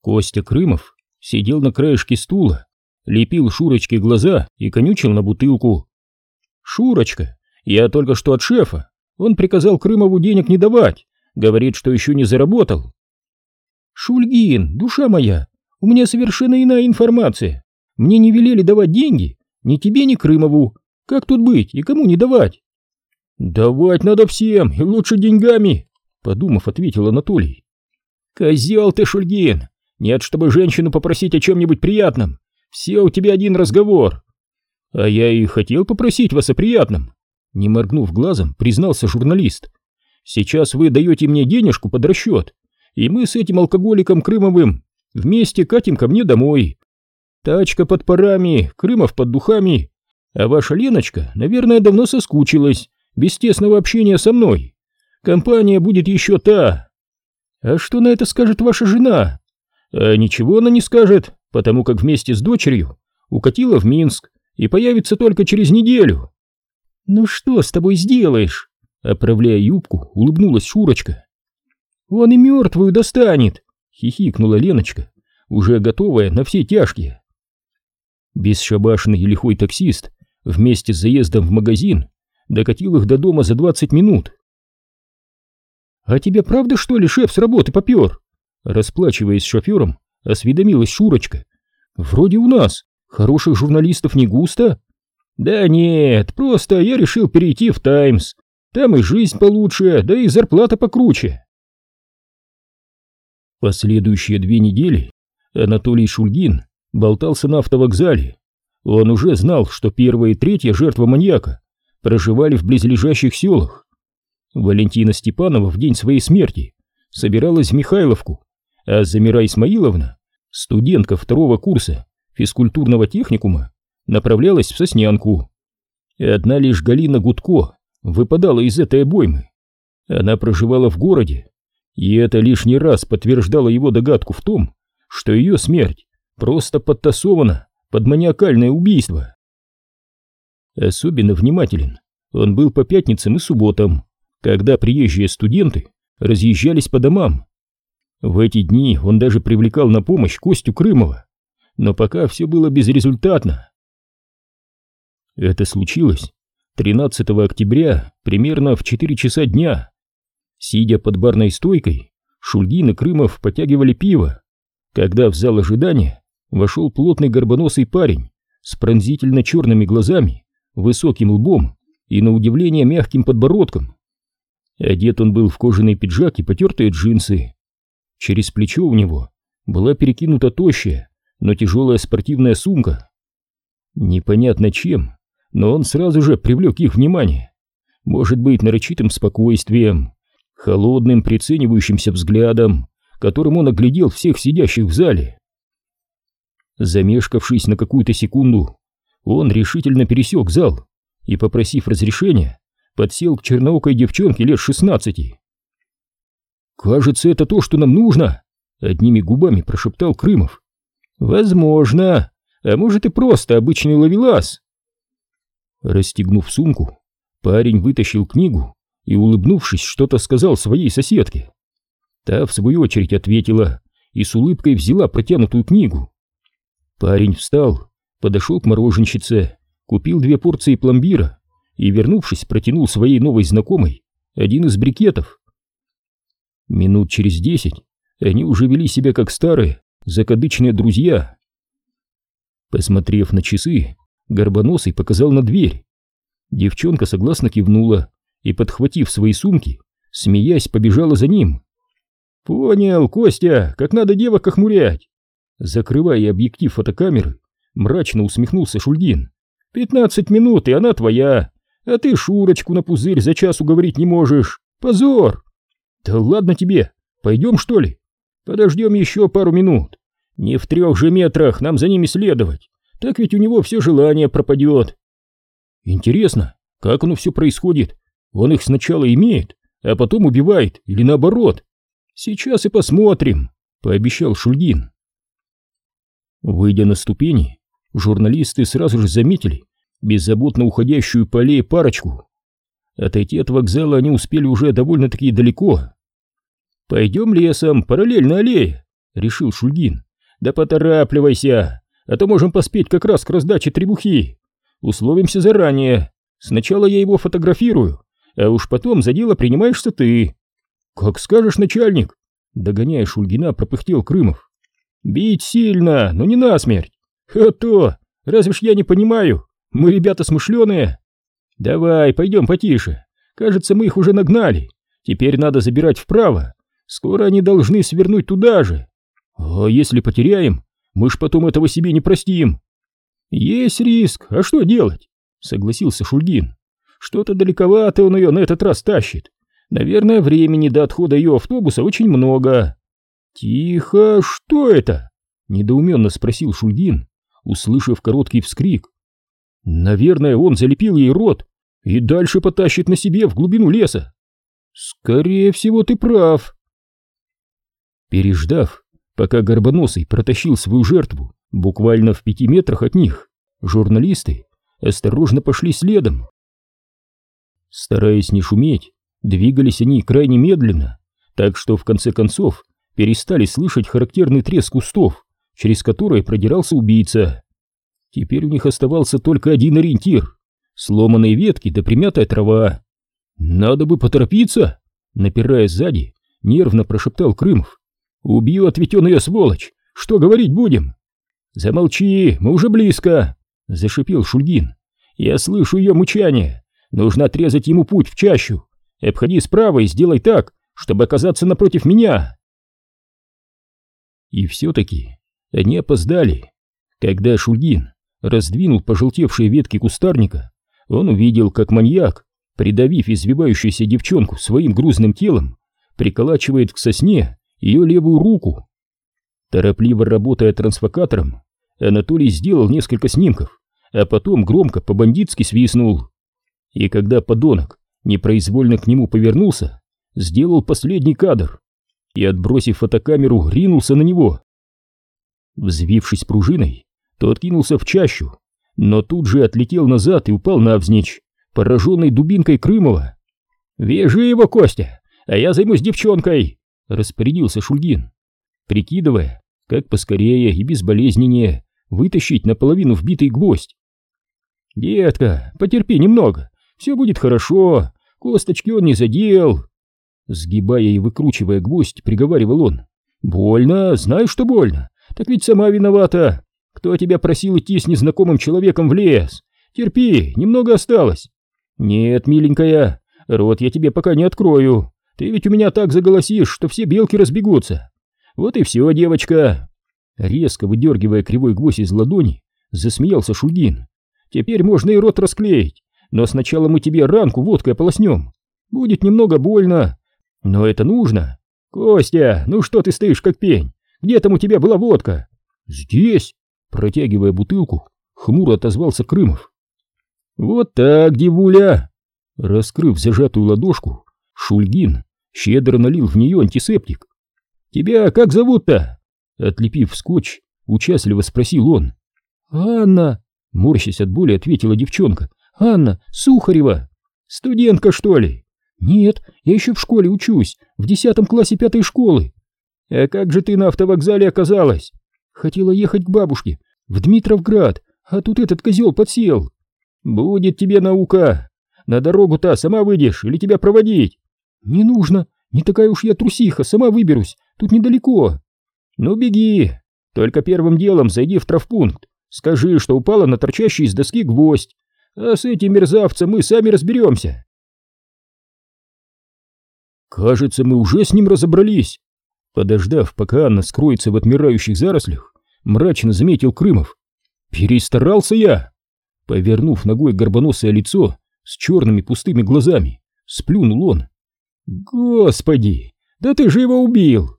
Костя Крымов сидел на краешке стула, лепил Шурочке глаза и конючил на бутылку. «Шурочка, я только что от шефа. Он приказал Крымову денег не давать, говорит, что еще не заработал». «Шульгин, душа моя, у меня совершенно иная информация. Мне не велели давать деньги, ни тебе, ни Крымову. Как тут быть и кому не давать?» «Давать надо всем, и лучше деньгами», — подумав, ответил Анатолий. «Козел ты, Шульгин! Нет, чтобы женщину попросить о чем-нибудь приятном. Все у тебя один разговор. А я и хотел попросить вас о приятном. Не моргнув глазом, признался журналист. Сейчас вы даете мне денежку под расчет, и мы с этим алкоголиком Крымовым вместе катим ко мне домой. Тачка под парами, Крымов под духами, а ваша Леночка, наверное, давно соскучилась, без тесного общения со мной. Компания будет еще та. А что на это скажет ваша жена? А ничего она не скажет, потому как вместе с дочерью укатила в Минск и появится только через неделю. «Ну что с тобой сделаешь?» Оправляя юбку, улыбнулась Шурочка. «Он и мертвую достанет!» — хихикнула Леночка, уже готовая на все тяжкие. Бесшабашный и лихой таксист вместе с заездом в магазин докатил их до дома за двадцать минут. «А тебе правда, что ли, шеф с работы попер?» Расплачиваясь с шофером, осведомилась Шурочка. «Вроде у нас хороших журналистов не густо». «Да нет, просто я решил перейти в «Таймс». Там и жизнь получше, да и зарплата покруче». Последующие две недели Анатолий Шульгин болтался на автовокзале. Он уже знал, что первая и третья жертва маньяка проживали в близлежащих селах. Валентина Степанова в день своей смерти собиралась в Михайловку, а Замира Исмаиловна, студентка второго курса физкультурного техникума, направлялась в Соснянку. Одна лишь Галина Гудко выпадала из этой обоймы. Она проживала в городе, и это лишний раз подтверждало его догадку в том, что ее смерть просто подтасована под маниакальное убийство. Особенно внимателен он был по пятницам и субботам, когда приезжие студенты разъезжались по домам, в эти дни он даже привлекал на помощь Костю Крымова, но пока все было безрезультатно. Это случилось 13 октября примерно в 4 часа дня. Сидя под барной стойкой, Шульгин и Крымов потягивали пиво, когда в зал ожидания вошел плотный горбоносый парень с пронзительно черными глазами, высоким лбом и, на удивление, мягким подбородком. Одет он был в кожаный пиджак и потертые джинсы. Через плечо у него была перекинута тощая, но тяжелая спортивная сумка. Непонятно чем, но он сразу же привлек их внимание. Может быть, нарочитым спокойствием, холодным приценивающимся взглядом, которым он оглядел всех сидящих в зале. Замешкавшись на какую-то секунду, он решительно пересек зал и, попросив разрешения, подсел к черноокой девчонке лет шестнадцати. «Кажется, это то, что нам нужно!» — одними губами прошептал Крымов. «Возможно, а может и просто обычный ловелас!» Расстегнув сумку, парень вытащил книгу и, улыбнувшись, что-то сказал своей соседке. Та, в свою очередь, ответила и с улыбкой взяла протянутую книгу. Парень встал, подошел к мороженщице, купил две порции пломбира и, вернувшись, протянул своей новой знакомой один из брикетов. Минут через десять они уже вели себя как старые, закадычные друзья. Посмотрев на часы, Горбоносый показал на дверь. Девчонка согласно кивнула и, подхватив свои сумки, смеясь, побежала за ним. «Понял, Костя, как надо девок охмурять!» Закрывая объектив фотокамеры, мрачно усмехнулся Шульгин. «Пятнадцать минут, и она твоя, а ты Шурочку на пузырь за час уговорить не можешь! Позор!» «Да ладно тебе! Пойдем, что ли? Подождем еще пару минут. Не в трех же метрах нам за ними следовать. Так ведь у него все желание пропадет». «Интересно, как оно все происходит? Он их сначала имеет, а потом убивает, или наоборот? Сейчас и посмотрим», — пообещал Шульгин. Выйдя на ступени, журналисты сразу же заметили беззаботно уходящую по аллее парочку. Отойти от вокзала они успели уже довольно-таки далеко. «Пойдем лесом, параллельно аллее», — решил Шульгин. Да поторапливайся, а то можем поспеть как раз к раздаче требухи. Условимся заранее. Сначала я его фотографирую, а уж потом за дело принимаешься ты. Как скажешь, начальник. Догоняя Шульгина, пропыхтел Крымов. Бить сильно, но не насмерть. А то, разве ж я не понимаю, мы ребята смышленые. Давай, пойдем потише. Кажется, мы их уже нагнали. Теперь надо забирать вправо. Скоро они должны свернуть туда же. А если потеряем, мы ж потом этого себе не простим. Есть риск, а что делать? Согласился Шульгин. Что-то далековато он ее на этот раз тащит. Наверное, времени до отхода ее автобуса очень много. Тихо, что это? Недоуменно спросил Шульгин, услышав короткий вскрик. Наверное, он залепил ей рот и дальше потащит на себе в глубину леса. Скорее всего, ты прав. Переждав, пока Горбоносый протащил свою жертву буквально в пяти метрах от них, журналисты осторожно пошли следом. Стараясь не шуметь, двигались они крайне медленно, так что в конце концов перестали слышать характерный треск кустов, через который продирался убийца. Теперь у них оставался только один ориентир — сломанные ветки да примятая трава. «Надо бы поторопиться!» — напирая сзади, нервно прошептал Крымов. «Убьет ведь он ее, сволочь! Что говорить будем?» «Замолчи, мы уже близко!» — зашипел Шульгин. «Я слышу ее мучание. Нужно отрезать ему путь в чащу. Обходи справа и сделай так, чтобы оказаться напротив меня!» И все-таки они опоздали. Когда Шульгин раздвинул пожелтевшие ветки кустарника, он увидел, как маньяк, придавив извивающуюся девчонку своим грузным телом, приколачивает к сосне ее левую руку. Торопливо работая трансфокатором, Анатолий сделал несколько снимков, а потом громко по-бандитски свистнул. И когда подонок непроизвольно к нему повернулся, сделал последний кадр и, отбросив фотокамеру, ринулся на него. Взвившись пружиной, тот кинулся в чащу, но тут же отлетел назад и упал навзничь, пораженный дубинкой Крымова. «Вяжи его, Костя, а я займусь девчонкой!» — распорядился Шульгин, прикидывая, как поскорее и безболезненнее вытащить наполовину вбитый гвоздь. «Детка, потерпи немного, все будет хорошо, косточки он не задел!» Сгибая и выкручивая гвоздь, приговаривал он. «Больно, знаю, что больно, так ведь сама виновата. Кто тебя просил идти с незнакомым человеком в лес? Терпи, немного осталось. Нет, миленькая, рот я тебе пока не открою. Ты ведь у меня так заголосишь, что все белки разбегутся. Вот и все, девочка. Резко выдергивая кривой гвоздь из ладони, засмеялся Шульгин. Теперь можно и рот расклеить, но сначала мы тебе ранку водкой полоснем. Будет немного больно, но это нужно. Костя, ну что ты стоишь как пень? Где там у тебя была водка? Здесь. Протягивая бутылку, хмуро отозвался Крымов. «Вот так, девуля!» Раскрыв зажатую ладошку, Шульгин щедро налил в нее антисептик. «Тебя как зовут-то?» Отлепив скотч, участливо спросил он. «Анна!» — морщась от боли, ответила девчонка. «Анна Сухарева! Студентка, что ли?» «Нет, я еще в школе учусь, в десятом классе пятой школы». «А как же ты на автовокзале оказалась?» Хотела ехать к бабушке, в Дмитровград, а тут этот козел подсел. Будет тебе наука. На дорогу-то сама выйдешь или тебя проводить? Не нужно, не такая уж я трусиха, сама выберусь, тут недалеко. Ну беги, только первым делом зайди в травпункт, скажи, что упала на торчащий из доски гвоздь, а с этим мерзавцем мы сами разберемся. Кажется, мы уже с ним разобрались. Подождав, пока Анна скроется в отмирающих зарослях, мрачно заметил Крымов. «Перестарался я!» Повернув ногой горбоносое лицо с черными пустыми глазами, сплюнул он. «Господи, да ты же его убил!»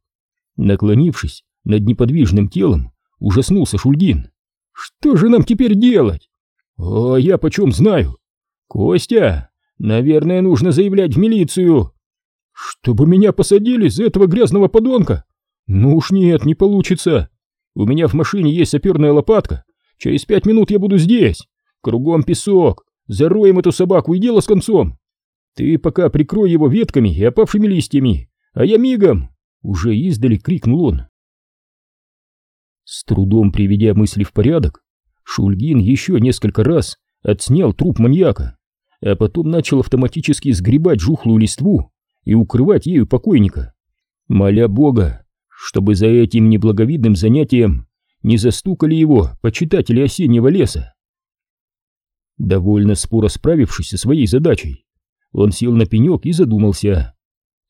Наклонившись над неподвижным телом, ужаснулся Шульгин. «Что же нам теперь делать?» «О, я почем знаю!» «Костя, наверное, нужно заявлять в милицию!» «Чтобы меня посадили за этого грязного подонка? Ну уж нет, не получится. У меня в машине есть саперная лопатка. Через пять минут я буду здесь. Кругом песок. Зароем эту собаку и дело с концом. Ты пока прикрой его ветками и опавшими листьями, а я мигом!» Уже издали крикнул он. С трудом приведя мысли в порядок, Шульгин еще несколько раз отснял труп маньяка, а потом начал автоматически сгребать жухлую листву и укрывать ею покойника, моля Бога, чтобы за этим неблаговидным занятием не застукали его почитатели осеннего леса. Довольно споро справившись со своей задачей, он сел на пенек и задумался,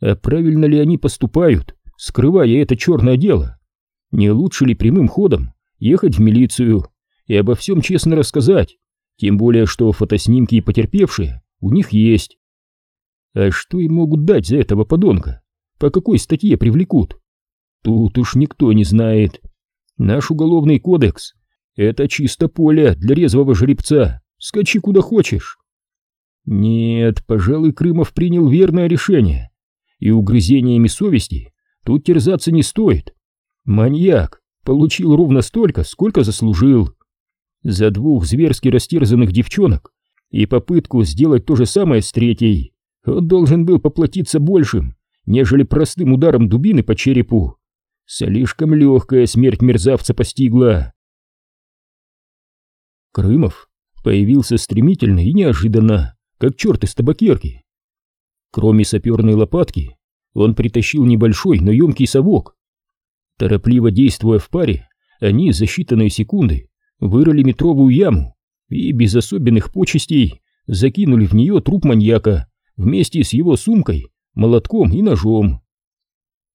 а правильно ли они поступают, скрывая это черное дело? Не лучше ли прямым ходом ехать в милицию и обо всем честно рассказать, тем более что фотоснимки и потерпевшие у них есть? А что им могут дать за этого подонка? По какой статье привлекут? Тут уж никто не знает. Наш уголовный кодекс — это чисто поле для резвого жеребца, скачи куда хочешь. Нет, пожалуй, Крымов принял верное решение, и угрызениями совести тут терзаться не стоит. Маньяк получил ровно столько, сколько заслужил. За двух зверски растерзанных девчонок и попытку сделать то же самое с третьей он должен был поплатиться большим, нежели простым ударом дубины по черепу. Слишком легкая смерть мерзавца постигла. Крымов появился стремительно и неожиданно, как черт из табакерки. Кроме саперной лопатки, он притащил небольшой, но емкий совок. Торопливо действуя в паре, они за считанные секунды вырыли метровую яму и без особенных почестей закинули в нее труп маньяка вместе с его сумкой, молотком и ножом.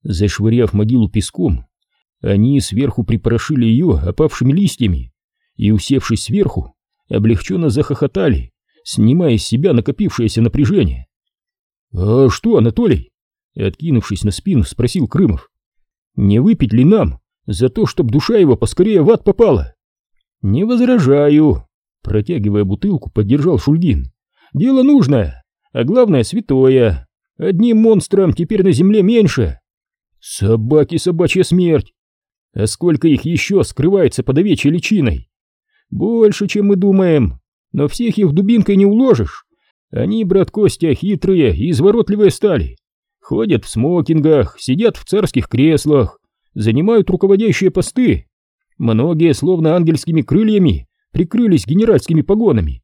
Зашвыряв могилу песком, они сверху припорошили ее опавшими листьями и, усевшись сверху, облегченно захохотали, снимая с себя накопившееся напряжение. «А что, Анатолий?» — откинувшись на спину, спросил Крымов. «Не выпить ли нам за то, чтоб душа его поскорее в ад попала?» «Не возражаю», — протягивая бутылку, поддержал Шульгин. «Дело нужное, а главное святое. Одним монстром теперь на земле меньше». Собаки, собачья смерть! А сколько их еще скрывается под овечьей личиной? Больше, чем мы думаем, но всех их дубинкой не уложишь. Они, брат Костя, хитрые и изворотливые стали. Ходят в смокингах, сидят в царских креслах, занимают руководящие посты. Многие, словно ангельскими крыльями, прикрылись генеральскими погонами.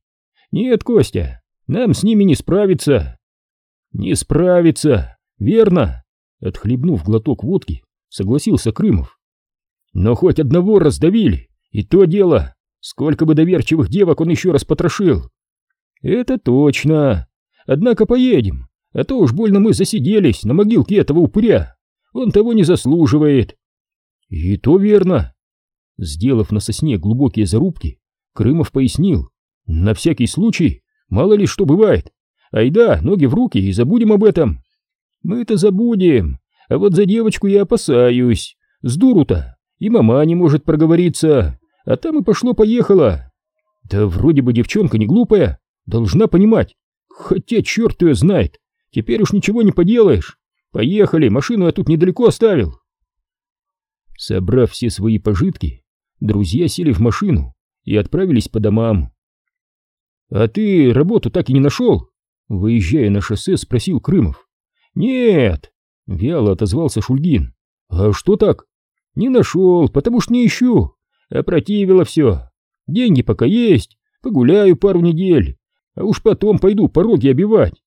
Нет, Костя, нам с ними не справиться. Не справиться, верно. Отхлебнув глоток водки, согласился Крымов. Но хоть одного раздавили, и то дело, сколько бы доверчивых девок он еще раз потрошил. Это точно. Однако поедем, а то уж больно мы засиделись на могилке этого упыря. Он того не заслуживает. И то верно. Сделав на сосне глубокие зарубки, Крымов пояснил. На всякий случай, мало ли что бывает. Айда, ноги в руки и забудем об этом. Мы-то забудем, а вот за девочку я опасаюсь. С дуру-то, и мама не может проговориться, а там и пошло-поехало. Да вроде бы девчонка не глупая, должна понимать. Хотя черт ее знает, теперь уж ничего не поделаешь. Поехали, машину я тут недалеко оставил. Собрав все свои пожитки, друзья сели в машину и отправились по домам. «А ты работу так и не нашел?» Выезжая на шоссе, спросил Крымов. «Нет!» — вяло отозвался Шульгин. «А что так?» «Не нашел, потому что не ищу. Опротивило все. Деньги пока есть, погуляю пару недель, а уж потом пойду пороги обивать.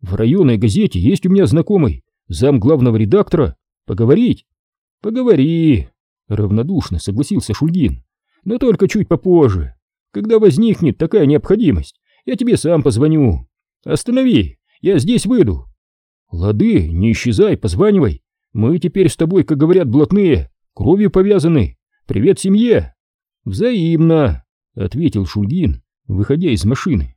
В районной газете есть у меня знакомый, зам главного редактора. Поговорить?» «Поговори!» — равнодушно согласился Шульгин. «Но только чуть попозже. Когда возникнет такая необходимость, я тебе сам позвоню. Останови, я здесь выйду, «Лады, не исчезай, позванивай. Мы теперь с тобой, как говорят блатные, кровью повязаны. Привет семье!» «Взаимно!» — ответил Шульгин, выходя из машины.